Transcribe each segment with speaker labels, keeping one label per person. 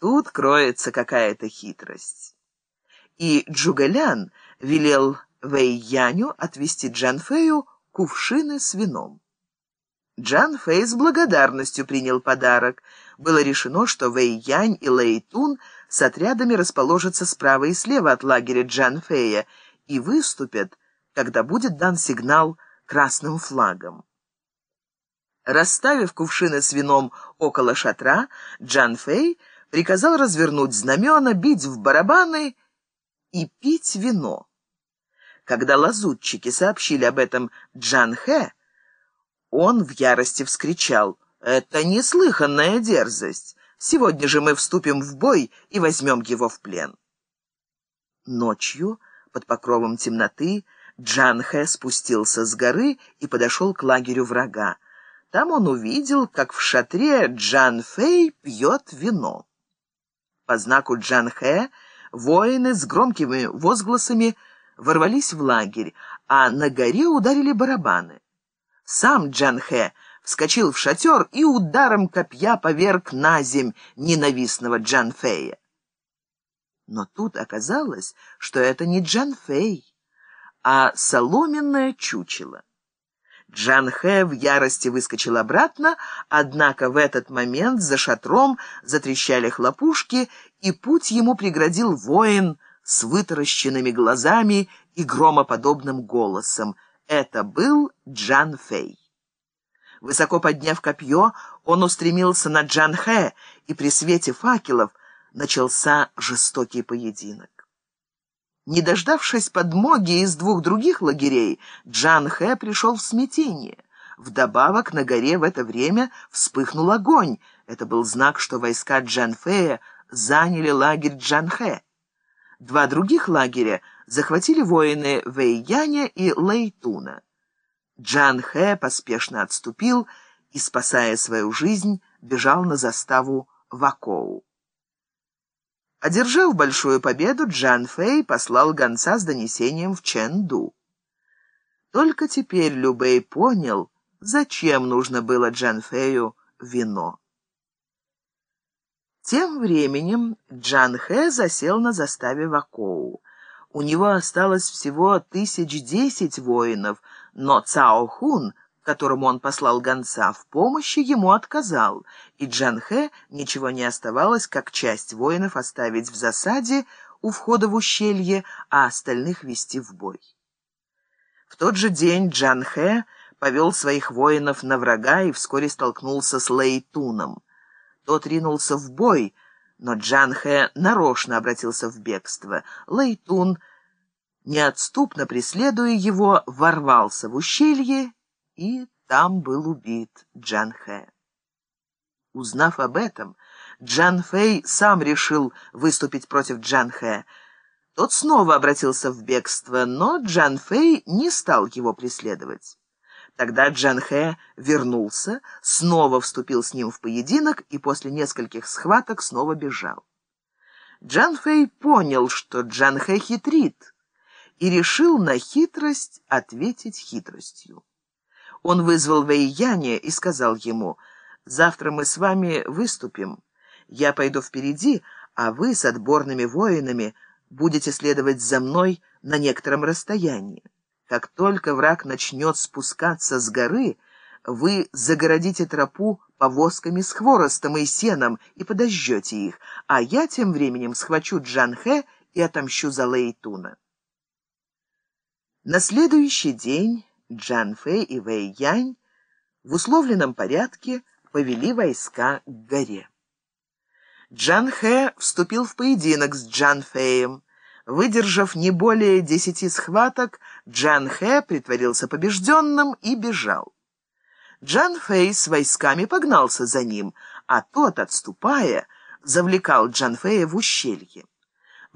Speaker 1: Тут кроется какая-то хитрость. И Джугалян велел Вэйяню отвезти Джанфею кувшины с вином. Джан Фэй с благодарностью принял подарок. Было решено, что Вэй Янь и Лэй Тун с отрядами расположатся справа и слева от лагеря Джан Фэя и выступят, когда будет дан сигнал красным флагом. Расставив кувшины с вином около шатра, Джан Фэй приказал развернуть знамена, бить в барабаны и пить вино. Когда лазутчики сообщили об этом Джан Хэ, он в ярости вскричал «Это неслыханная дерзость! Сегодня же мы вступим в бой и возьмем его в плен». Ночью, под покровом темноты, Джанхэ спустился с горы и подошел к лагерю врага. Там он увидел, как в шатре Джан Фэй пьет вино. По знаку Джанхэ воины с громкими возгласами ворвались в лагерь, а на горе ударили барабаны. Сам Джанхэ вскочил в шатер и ударом копья поверг на земь ненавистного Джанфея. Но тут оказалось, что это не Джанфей, а соломенное чучело. Джанхэ в ярости выскочил обратно, однако в этот момент за шатром затрещали хлопушки, и путь ему преградил воин с вытаращенными глазами и громоподобным голосом — это был Джан Фэй. Высоко подняв копье, он устремился на Джан Хэ, и при свете факелов начался жестокий поединок. Не дождавшись подмоги из двух других лагерей, Джан Хэ пришел в смятение. Вдобавок на горе в это время вспыхнул огонь. Это был знак, что войска Джан Фэя заняли лагерь Джан Хэ. Два других лагеря захватили воины Вэйяня и Лэйтуна. Джан Хэ поспешно отступил и, спасая свою жизнь, бежал на заставу Вакоу. Одержав большую победу, Джан Фэй послал гонца с донесением в Чэнду. Только теперь Любэй понял, зачем нужно было Джан Фэю вино. Тем временем Джан Хэ засел на заставе Вакоу. У него осталось всего тысяч десять воинов, но Цао Хун, которому он послал гонца, в помощи ему отказал, и Джан Хэ ничего не оставалось, как часть воинов оставить в засаде у входа в ущелье, а остальных вести в бой. В тот же день Джан Хэ повел своих воинов на врага и вскоре столкнулся с Лэйтуном. Тот ринулся в бой, но Джанхэ нарочно обратился в бегство. Лэйтун, неотступно преследуя его, ворвался в ущелье, и там был убит Джанхэ. Узнав об этом, Джан Фэй сам решил выступить против Джанхэ. Тот снова обратился в бегство, но Джан Фэй не стал его преследовать. Тогда Джанхэ вернулся, снова вступил с ним в поединок и после нескольких схваток снова бежал. Джан Фэй понял, что Джанхэ хитрит, и решил на хитрость ответить хитростью. Он вызвал Вэйяня и сказал ему, «Завтра мы с вами выступим. Я пойду впереди, а вы с отборными воинами будете следовать за мной на некотором расстоянии. Как только враг начнет спускаться с горы, вы загородите тропу повозками с хворостом и сеном и подожжете их, а я тем временем схвачу Джанхэ и отомщу за Лэйтуна. На следующий день Джанфэ и Вэй Янь в условленном порядке повели войска к горе. Джанхэ вступил в поединок с Джанфэем. Выдержав не более десяти схваток, Джан Хэ притворился побежденным и бежал. Джан Фэй с войсками погнался за ним, а тот, отступая, завлекал Джан Фэя в ущелье.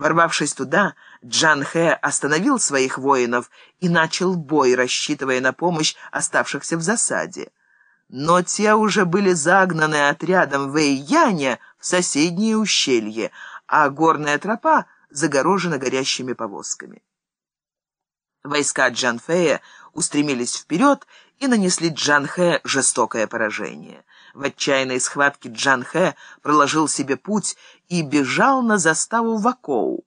Speaker 1: Ворвавшись туда, Джан Хэ остановил своих воинов и начал бой, рассчитывая на помощь оставшихся в засаде. Но те уже были загнаны отрядом Вэй-Яня в соседнее ущелье, а горная тропа загорожена горящими повозками. Войска Джанфея устремились вперед и нанесли Джанхэ жестокое поражение. В отчаянной схватке Джан Хэ проложил себе путь и бежал на заставу Вакоу.